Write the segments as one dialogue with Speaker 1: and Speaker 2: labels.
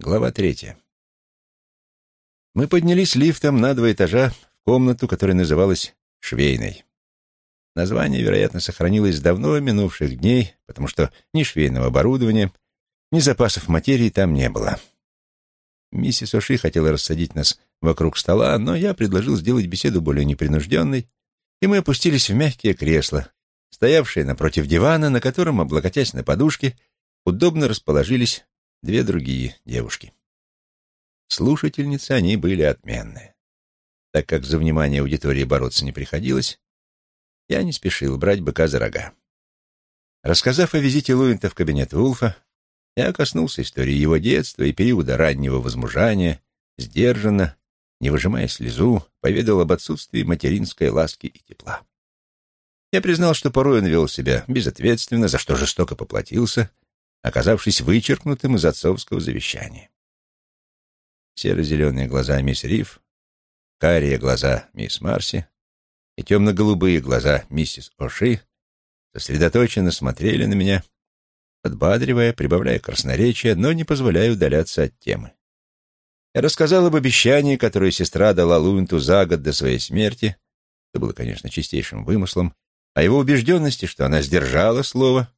Speaker 1: Глава третья. Мы поднялись лифтом на два этажа в комнату, которая называлась швейной. Название, вероятно, сохранилось с давно минувших дней, потому что ни швейного оборудования, ни запасов материи там не было. Миссис Оши хотела рассадить нас вокруг стола, но я предложил сделать беседу более непринужденной, и мы опустились в мягкие кресла, стоявшие напротив дивана, на котором, облокотясь на подушке, удобно расположились две другие девушки. Слушательницы они были отменные. Так как за внимание аудитории бороться не приходилось, я не спешил брать быка за рога. Рассказав о визите Луинта в кабинет Вулфа, я коснулся истории его детства и периода раннего возмужания, сдержанно, не выжимая слезу, поведал об отсутствии материнской ласки и тепла. Я признал, что порой он вел себя безответственно, за что жестоко поплатился, оказавшись вычеркнутым из отцовского завещания. Серо-зеленые глаза мисс Риф, карие глаза мисс Марси и темно-голубые глаза миссис Оши сосредоточенно смотрели на меня, подбадривая, прибавляя красноречия, но не позволяя удаляться от темы. Я рассказал об обещании, которое сестра дала Луинту за год до своей смерти, это было, конечно, чистейшим вымыслом, о его убежденности, что она сдержала слово,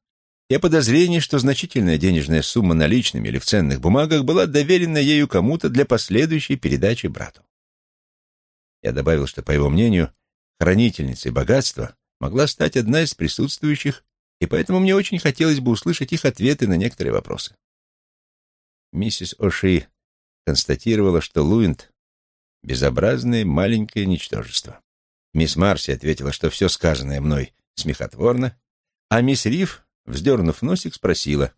Speaker 1: и о подозрении, что значительная денежная сумма наличными или в ценных бумагах была доверена ею кому-то для последующей передачи брату. Я добавил, что, по его мнению, хранительницей богатства могла стать одна из присутствующих, и поэтому мне очень хотелось бы услышать их ответы на некоторые вопросы. Миссис Оши констатировала, что Луинд — безобразное маленькое ничтожество. Мисс Марси ответила, что все сказанное мной смехотворно, а мисс Риф вздернув носик, спросила,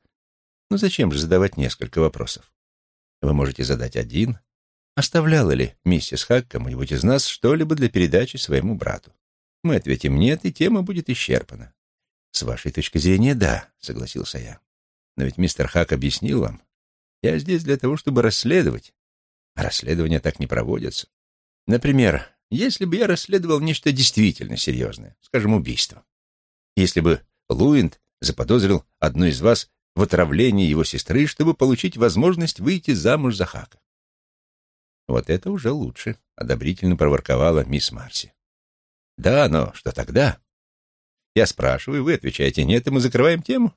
Speaker 1: «Ну зачем же задавать несколько вопросов? Вы можете задать один. Оставляла ли миссис Хак кому-нибудь из нас что-либо для передачи своему брату? Мы ответим «нет», и тема будет исчерпана. С вашей точки зрения, да, согласился я. Но ведь мистер Хак объяснил вам, я здесь для того, чтобы расследовать. А расследования так не проводятся. Например, если бы я расследовал нечто действительно серьезное, скажем, убийство. Если бы Луинд заподозрил одну из вас в отравлении его сестры, чтобы получить возможность выйти замуж за Хака. Вот это уже лучше, одобрительно проворковала мисс Марси. Да, но что тогда? Я спрашиваю, вы отвечаете нет, и мы закрываем тему?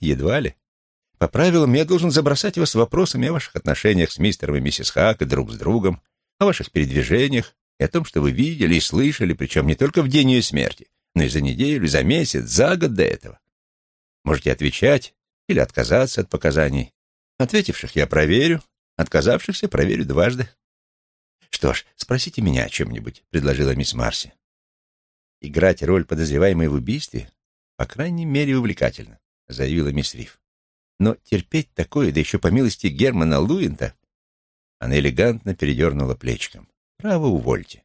Speaker 1: Едва ли. По правилам я должен забросать вас вопросами о ваших отношениях с мистером и миссис Хак и друг с другом, о ваших передвижениях и о том, что вы видели и слышали, причем не только в день ее смерти, но и за неделю, за месяц, за год до этого. Можете отвечать или отказаться от показаний. Ответивших я проверю, отказавшихся проверю дважды. Что ж, спросите меня о чем-нибудь, предложила мисс Марси. Играть роль подозреваемой в убийстве, по крайней мере, увлекательно, заявила мисс Риф. Но терпеть такое, да еще по милости Германа Луинта, она элегантно передернула плечиком. Право, увольте.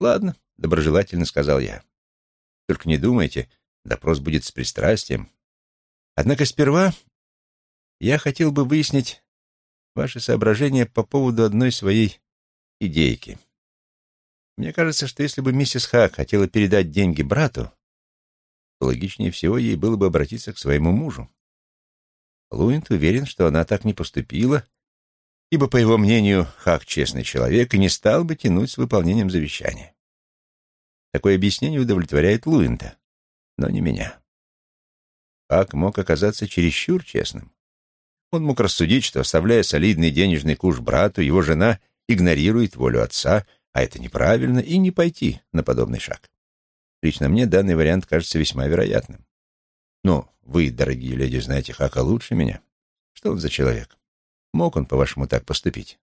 Speaker 1: Ладно, доброжелательно сказал я. Только не думайте, допрос будет с пристрастием, Однако сперва я хотел бы выяснить ваши соображения по поводу одной своей идейки. Мне кажется, что если бы миссис Хак хотела передать деньги брату, то логичнее всего ей было бы обратиться к своему мужу. Луинт уверен, что она так не поступила, ибо, по его мнению, Хак честный человек и не стал бы тянуть с выполнением завещания. Такое объяснение удовлетворяет Луинта, но не меня. Ак мог оказаться чересчур честным. Он мог рассудить, что, оставляя солидный денежный куш брату, его жена игнорирует волю отца, а это неправильно, и не пойти на подобный шаг. Лично мне данный вариант кажется весьма вероятным. Но вы, дорогие леди, знаете Хака лучше меня. Что он за человек? Мог он, по-вашему, так поступить?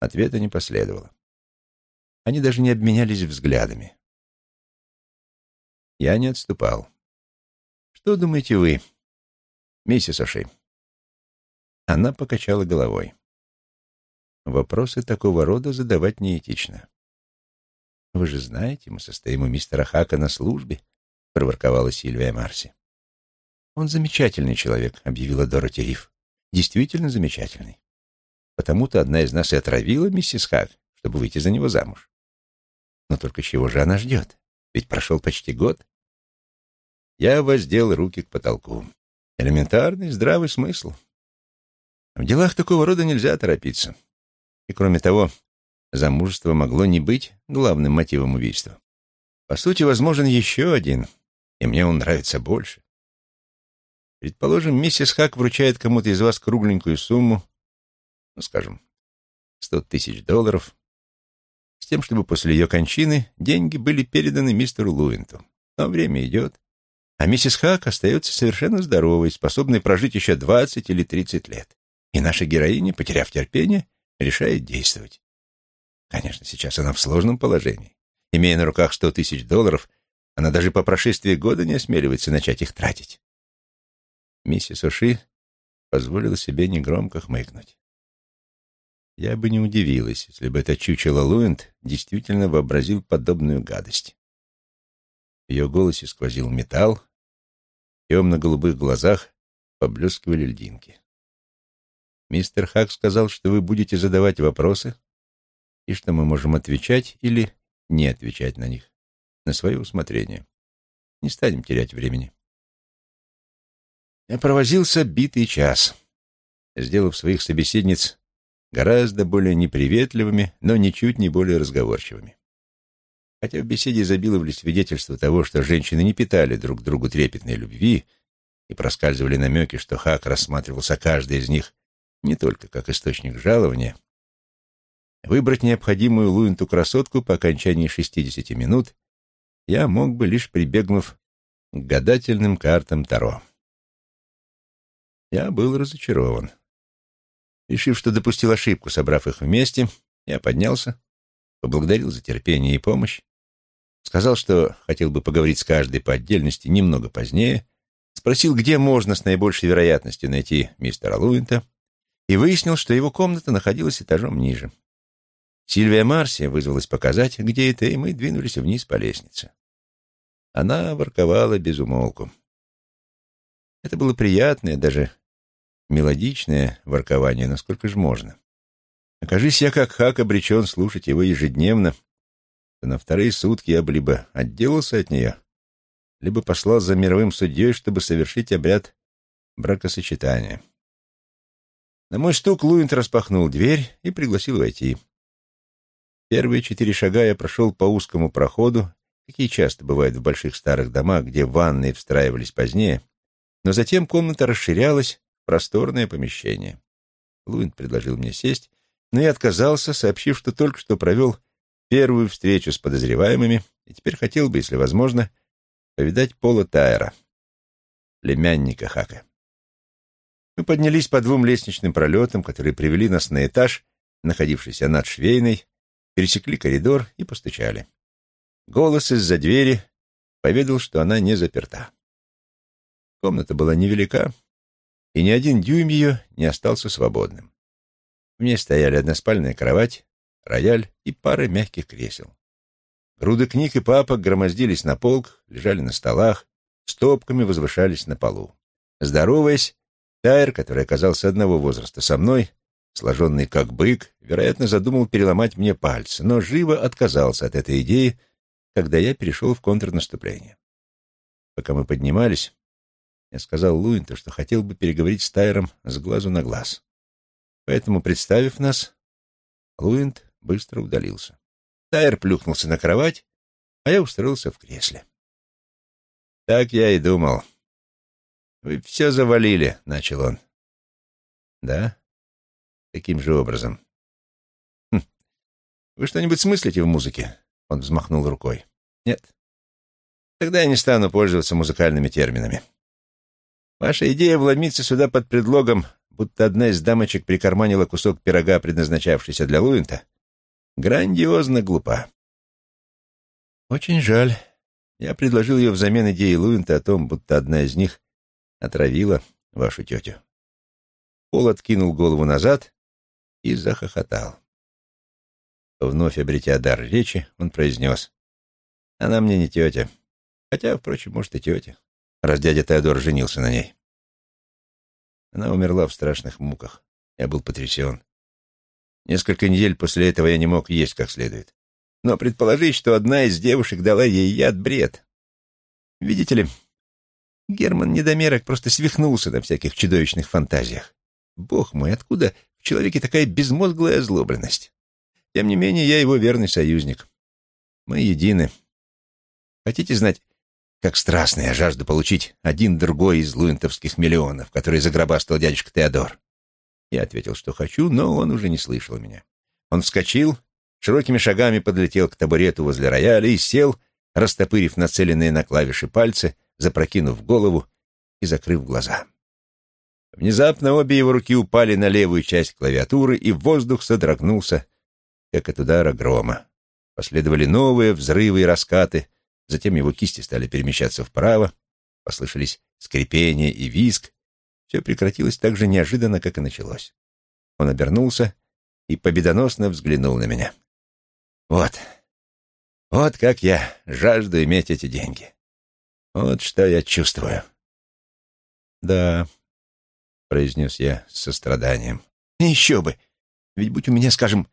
Speaker 1: Ответа не последовало. Они даже не обменялись взглядами. Я не отступал. Что думаете вы, миссис Оши? Она покачала головой. Вопросы такого рода задавать неэтично. Вы же знаете, мы состоим у мистера Хака на службе, проворковала Сильвия Марси. Он замечательный человек, объявила Дороти Риф. Действительно замечательный. Потому-то одна из нас и отравила миссис Хак, чтобы выйти за него замуж. Но только чего же она ждет? Ведь прошел почти год. Я воздел руки к потолку. Элементарный здравый смысл. В делах такого рода нельзя торопиться. И кроме того, замужество могло не быть главным мотивом убийства. По сути, возможен еще один, и мне он нравится больше. Предположим, миссис Хак вручает кому-то из вас кругленькую сумму, ну, скажем, сто тысяч долларов, с тем, чтобы после ее кончины деньги были переданы мистеру Луинту. Но время идет, а миссис Хак остается совершенно здоровой, способной прожить еще двадцать или тридцать лет. И наша героиня, потеряв терпение, решает действовать. Конечно, сейчас она в сложном положении. Имея на руках сто тысяч долларов, она даже по прошествии года не осмеливается начать их тратить. Миссис Уши позволила себе негромко хмыкнуть. Я бы не удивилась, если бы это чучело Луэнд действительно вообразил подобную гадость. Ее голосе сквозил металл, в темно-голубых глазах поблескивали льдинки. Мистер Хак сказал, что вы будете задавать вопросы и что мы можем отвечать или не отвечать на них, на свое усмотрение. Не станем терять времени. Я провозился битый час, сделав своих собеседниц гораздо более неприветливыми, но ничуть не более разговорчивыми. Хотя в беседе изобиловали свидетельства того, что женщины не питали друг другу трепетной любви и проскальзывали намеки, что Хак рассматривался каждый из них не только как источник жалования, выбрать необходимую Луинту красотку по окончании 60 минут я мог бы, лишь прибегнув к гадательным картам Таро. Я был разочарован. Решив, что допустил ошибку, собрав их вместе, я поднялся, поблагодарил за терпение и помощь, сказал, что хотел бы поговорить с каждой по отдельности немного позднее, спросил, где можно с наибольшей вероятностью найти мистера Луинта, и выяснил, что его комната находилась этажом ниже. Сильвия Марсия вызвалась показать, где это, и мы двинулись вниз по лестнице. Она ворковала без умолку. Это было приятное, даже мелодичное воркование, насколько же можно. Окажись я, как Хак, обречен слушать его ежедневно, то на вторые сутки я бы либо отделался от нее, либо послал за мировым судьей, чтобы совершить обряд бракосочетания. На мой стук Луинт распахнул дверь и пригласил войти. Первые четыре шага я прошел по узкому проходу, какие часто бывают в больших старых домах, где ванные встраивались позднее, но затем комната расширялась, просторное помещение. Луин предложил мне сесть, но я отказался, сообщив, что только что провел первую встречу с подозреваемыми и теперь хотел бы, если возможно, повидать Пола Тайера, племянника Хака. Мы поднялись по двум лестничным пролетам, которые привели нас на этаж, находившийся над швейной, пересекли коридор и постучали. Голос из-за двери поведал, что она не заперта. Комната была невелика, и ни один дюйм ее не остался свободным. В ней стояли односпальная кровать, рояль и пара мягких кресел. Груды книг и папок громоздились на полках, лежали на столах, стопками возвышались на полу. Здороваясь, Тайр, который оказался одного возраста со мной, сложенный как бык, вероятно, задумал переломать мне пальцы, но живо отказался от этой идеи, когда я перешел в контрнаступление. Пока мы поднимались, я сказал Луинту, что хотел бы переговорить с Тайром с глазу на глаз. Поэтому, представив нас, Луинт быстро удалился. Тайр плюхнулся на кровать, а я устроился в кресле. «Так я и думал. Вы все завалили», — начал он. «Да? Таким же образом». «Хм. Вы что-нибудь смыслите в музыке?» Он взмахнул рукой. «Нет. Тогда я не стану пользоваться музыкальными терминами. Ваша идея вломиться сюда под предлогом, будто одна из дамочек прикарманила кусок пирога, предназначавшийся для Луинта, грандиозно глупа. Очень жаль. Я предложил ее взамен идеи Луинта о том, будто одна из них отравила вашу тетю. Пол откинул голову назад и захохотал. Вновь обретя дар речи, он произнес. «Она мне не тетя. Хотя, впрочем, может, и тетя раз дядя Теодор женился на ней. Она умерла в страшных муках. Я был потрясен. Несколько недель после этого я не мог есть как следует. Но предположить, что одна из девушек дала ей яд, бред. Видите ли, Герман Недомерок просто свихнулся на всяких чудовищных фантазиях. Бог мой, откуда в человеке такая безмозглая озлобленность? Тем не менее, я его верный союзник. Мы едины. Хотите знать, как страстно я жажду получить один другой из луинтовских миллионов, который загробастал дядюшка Теодор? Я ответил, что хочу, но он уже не слышал меня. Он вскочил, широкими шагами подлетел к табурету возле рояля и сел, растопырив нацеленные на клавиши пальцы, запрокинув голову и закрыв глаза. Внезапно обе его руки упали на левую часть клавиатуры, и воздух содрогнулся, как от удара грома. Последовали новые взрывы и раскаты, затем его кисти стали перемещаться вправо, послышались скрипение и визг. Все прекратилось так же неожиданно, как и началось. Он обернулся и победоносно взглянул на меня. «Вот, вот как я жажду иметь эти деньги. Вот что я чувствую». «Да», — произнес я с состраданием. «Еще бы! Ведь будь у меня, скажем,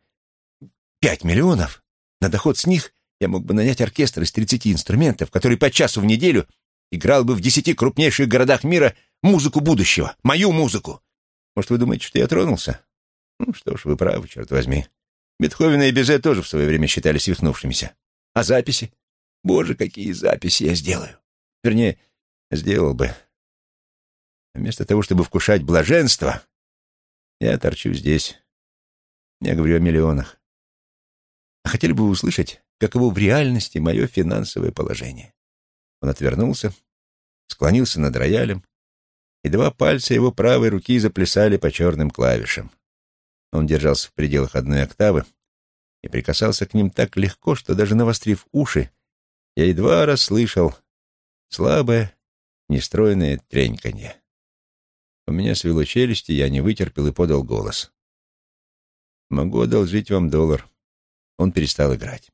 Speaker 1: пять миллионов, на доход с них я мог бы нанять оркестр из тридцати инструментов, который по часу в неделю играл бы в десяти крупнейших городах мира музыку будущего, мою музыку. Может, вы думаете, что я тронулся? Ну что ж, вы правы, черт возьми. Бетховена и Безе тоже в свое время считали свихнувшимися. А записи? Боже, какие записи я сделаю. Вернее, сделал бы. Вместо того, чтобы вкушать блаженство, я торчу здесь. Я говорю о миллионах. А хотели бы услышать, каково в реальности мое финансовое положение? Он отвернулся, склонился над роялем, и два пальца его правой руки заплясали по черным клавишам. Он держался в пределах одной октавы и прикасался к ним так легко, что даже навострив уши, я едва расслышал слабое, нестройное треньканье. У меня свело челюсти, я не вытерпел и подал голос. «Могу одолжить вам доллар». Он перестал играть.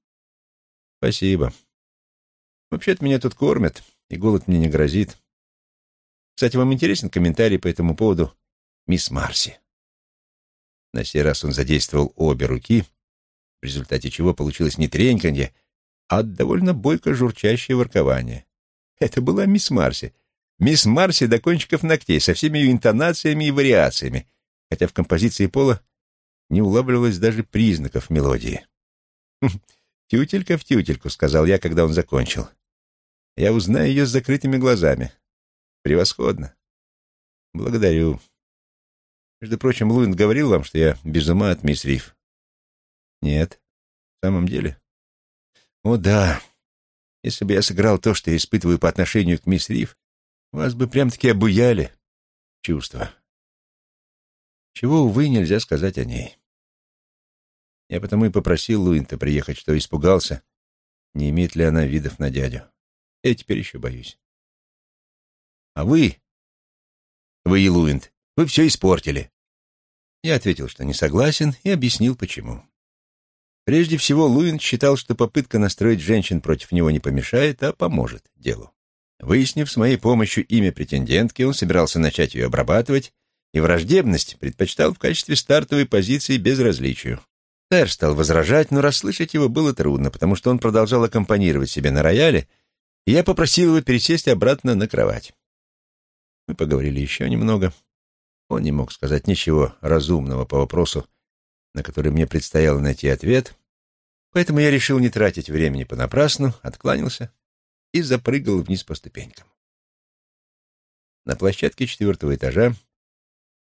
Speaker 1: «Спасибо. Вообще-то меня тут кормят, и голод мне не грозит. Кстати, вам интересен комментарий по этому поводу мисс Марси?» На сей раз он задействовал обе руки, в результате чего получилось не треньканье, а довольно бойко журчащее воркование. Это была мисс Марси. Мисс Марси до кончиков ногтей, со всеми ее интонациями и вариациями, хотя в композиции Пола не улавливалось даже признаков мелодии. «Тютелька в тютельку», — сказал я, когда он закончил. «Я узнаю ее с закрытыми глазами. Превосходно. Благодарю. Между прочим, Луин говорил вам, что я без ума от мисс Риф?» «Нет. В самом деле?» «О, да. Если бы я сыграл то, что я испытываю по отношению к мисс Риф, вас бы прям-таки обуяли чувства. Чего, увы, нельзя сказать о ней. Я потому и попросил Луинта приехать, что испугался, не имеет ли она видов на дядю. Я теперь еще боюсь. А вы, вы и Луинт, вы все испортили. Я ответил, что не согласен, и объяснил, почему. Прежде всего, Луин считал, что попытка настроить женщин против него не помешает, а поможет делу. Выяснив с моей помощью имя претендентки, он собирался начать ее обрабатывать, и враждебность предпочитал в качестве стартовой позиции безразличию. Тайр стал возражать, но расслышать его было трудно, потому что он продолжал аккомпанировать себе на рояле, и я попросил его пересесть обратно на кровать. Мы поговорили еще немного. Он не мог сказать ничего разумного по вопросу, на который мне предстояло найти ответ, поэтому я решил не тратить времени понапрасну, откланялся и запрыгал вниз по ступенькам. На площадке четвертого этажа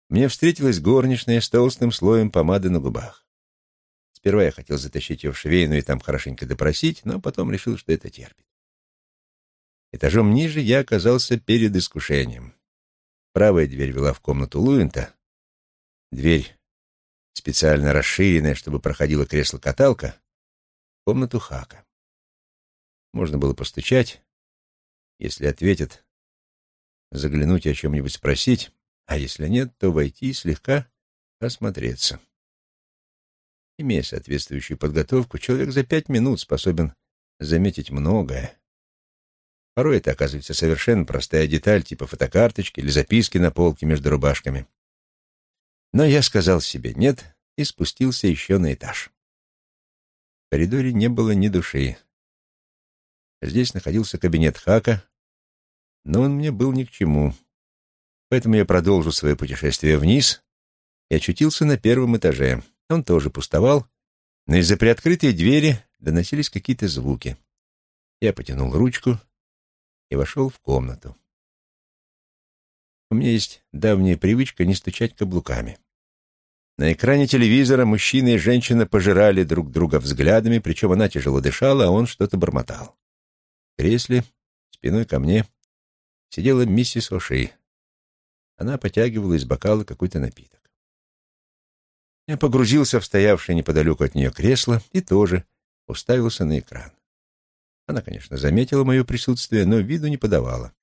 Speaker 1: мне встретилась горничная с толстым слоем помады на губах. Сперва я хотел затащить ее в швейную и там хорошенько допросить, но потом решил, что это терпит. Этажом ниже я оказался перед искушением. Правая дверь вела в комнату Луинта. Дверь, специально расширенная, чтобы проходило кресло-каталка, в комнату Хака. Можно было постучать, если ответят, заглянуть и о чем-нибудь спросить, а если нет, то войти и слегка осмотреться. Имея соответствующую подготовку, человек за пять минут способен заметить многое. Порой это оказывается совершенно простая деталь, типа фотокарточки или записки на полке между рубашками. Но я сказал себе «нет» и спустился еще на этаж. В коридоре не было ни души. Здесь находился кабинет Хака, но он мне был ни к чему. Поэтому я продолжу свое путешествие вниз, и очутился на первом этаже. Он тоже пустовал, но из-за приоткрытой двери доносились какие-то звуки. Я потянул ручку и вошел в комнату. У меня есть давняя привычка не стучать каблуками. На экране телевизора мужчина и женщина пожирали друг друга взглядами, причем она тяжело дышала, а он что-то бормотал. В кресле, спиной ко мне, сидела миссис Оши. Она потягивала из бокала какой-то напиток. Я погрузился в стоявшее неподалеку от нее кресло и тоже уставился на экран. Она, конечно, заметила мое присутствие, но виду не подавала.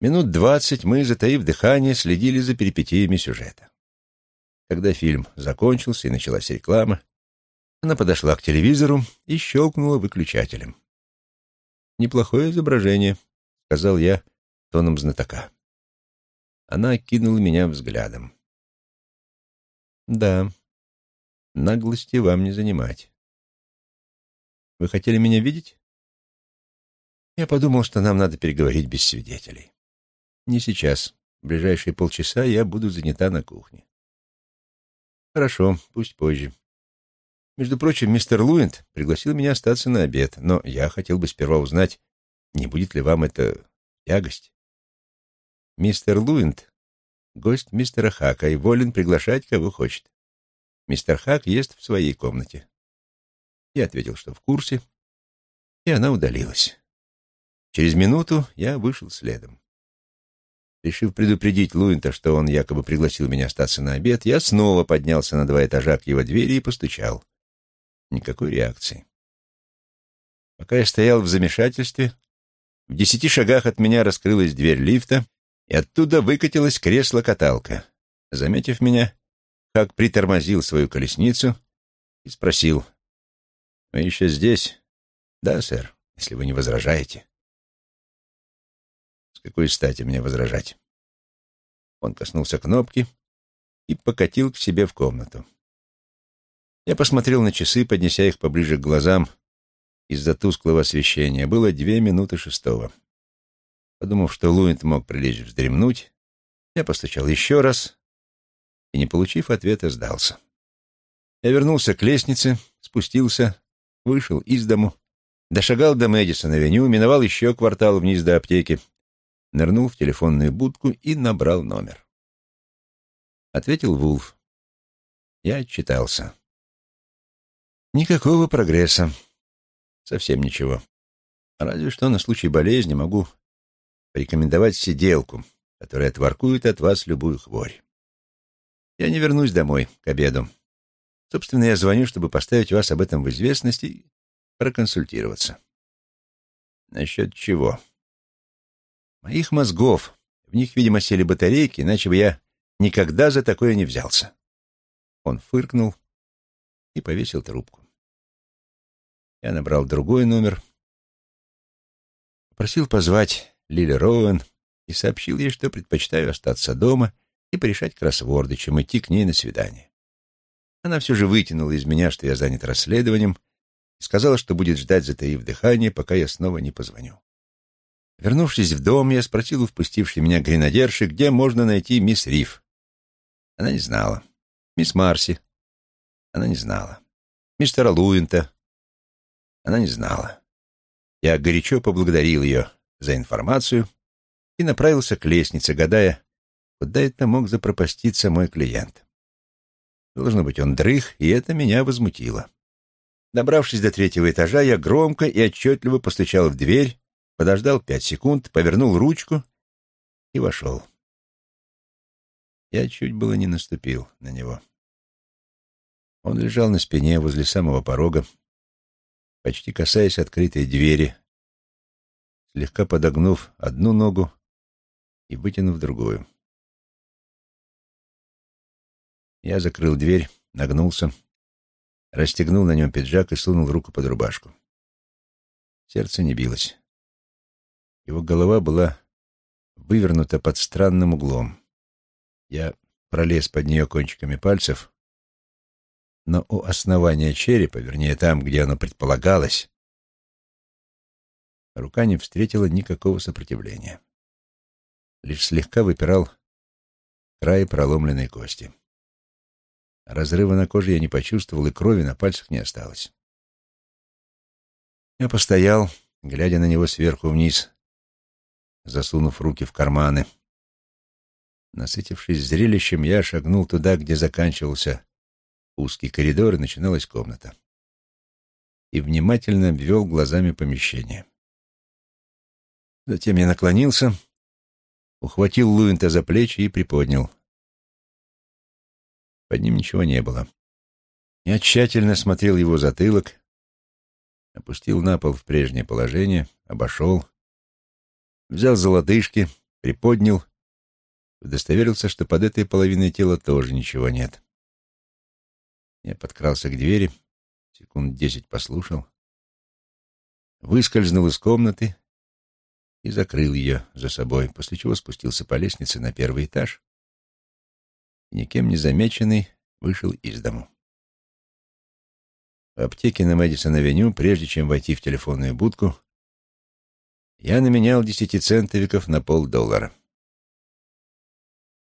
Speaker 1: Минут двадцать мы, затаив дыхание, следили за перипетиями сюжета. Когда фильм закончился и началась реклама, она подошла к телевизору и щелкнула выключателем. «Неплохое изображение», — сказал я тоном знатока. Она кинула меня взглядом. «Да, наглости вам не занимать. Вы хотели меня видеть?» Я подумал, что нам надо переговорить без свидетелей. Не сейчас. В ближайшие полчаса я буду занята на кухне. Хорошо, пусть позже. Между прочим, мистер Луинд пригласил меня остаться на обед, но я хотел бы сперва узнать, не будет ли вам это тягость. Мистер Луинд — гость мистера Хака и волен приглашать, кого хочет. Мистер Хак ест в своей комнате. Я ответил, что в курсе, и она удалилась. Через минуту я вышел следом. Решив предупредить Луинта, что он якобы пригласил меня остаться на обед, я снова поднялся на два этажа к его двери и постучал. Никакой реакции. Пока я стоял в замешательстве, в десяти шагах от меня раскрылась дверь лифта, и оттуда выкатилось кресло-каталка. Заметив меня, как притормозил свою колесницу и спросил, «Вы еще здесь?» «Да, сэр, если вы не возражаете». Какой стати мне возражать? Он коснулся кнопки и покатил к себе в комнату. Я посмотрел на часы, поднеся их поближе к глазам из-за тусклого освещения. Было две минуты шестого. Подумав, что Луинт мог прилечь вздремнуть, я постучал еще раз и, не получив ответа, сдался. Я вернулся к лестнице, спустился, вышел из дому, дошагал до Мэдисон-авеню, миновал еще квартал вниз до аптеки, нырнул в телефонную будку и набрал номер. Ответил Вулф. Я отчитался. Никакого прогресса. Совсем ничего. Разве что на случай болезни могу порекомендовать сиделку, которая отворкует от вас любую хворь. Я не вернусь домой к обеду. Собственно, я звоню, чтобы поставить вас об этом в известность и проконсультироваться. Насчет чего? Моих мозгов. В них, видимо, сели батарейки, иначе бы я никогда за такое не взялся. Он фыркнул и повесил трубку. Я набрал другой номер, попросил позвать Лили Роуэн и сообщил ей, что предпочитаю остаться дома и порешать кроссворды, чем идти к ней на свидание. Она все же вытянула из меня, что я занят расследованием, и сказала, что будет ждать, затаив дыхание, пока я снова не позвоню. Вернувшись в дом, я спросил у впустившей меня гренадерши, где можно найти мисс Риф. Она не знала. Мисс Марси. Она не знала. Мистера Луинта. Она не знала. Я горячо поблагодарил ее за информацию и направился к лестнице, гадая, куда это мог запропаститься мой клиент. Должно быть, он дрых, и это меня возмутило. Добравшись до третьего этажа, я громко и отчетливо постучал в дверь, подождал пять секунд, повернул ручку и вошел. Я чуть было не наступил на него. Он лежал на спине возле самого порога, почти касаясь открытой двери, слегка подогнув одну ногу и вытянув другую. Я закрыл дверь, нагнулся, расстегнул на нем пиджак и сунул руку под рубашку. Сердце не билось. Его голова была вывернута под странным углом. Я пролез под нее кончиками пальцев, но у основания черепа, вернее, там, где оно предполагалось, рука не встретила никакого сопротивления. Лишь слегка выпирал край проломленной кости. Разрыва на коже я не почувствовал, и крови на пальцах не осталось. Я постоял, глядя на него сверху вниз, засунув руки в карманы. Насытившись зрелищем, я шагнул туда, где заканчивался узкий коридор и начиналась комната. И внимательно обвел глазами помещение. Затем я наклонился, ухватил Луинта за плечи и приподнял. Под ним ничего не было. Я тщательно смотрел его затылок, опустил на пол в прежнее положение, обошел, взял за лодыжки, приподнял, удостоверился, что под этой половиной тела тоже ничего нет. Я подкрался к двери, секунд десять послушал, выскользнул из комнаты и закрыл ее за собой, после чего спустился по лестнице на первый этаж и, никем не замеченный, вышел из дому. В аптеке на Мэдисон-авеню, прежде чем войти в телефонную будку, я наменял десятицентовиков на полдоллара.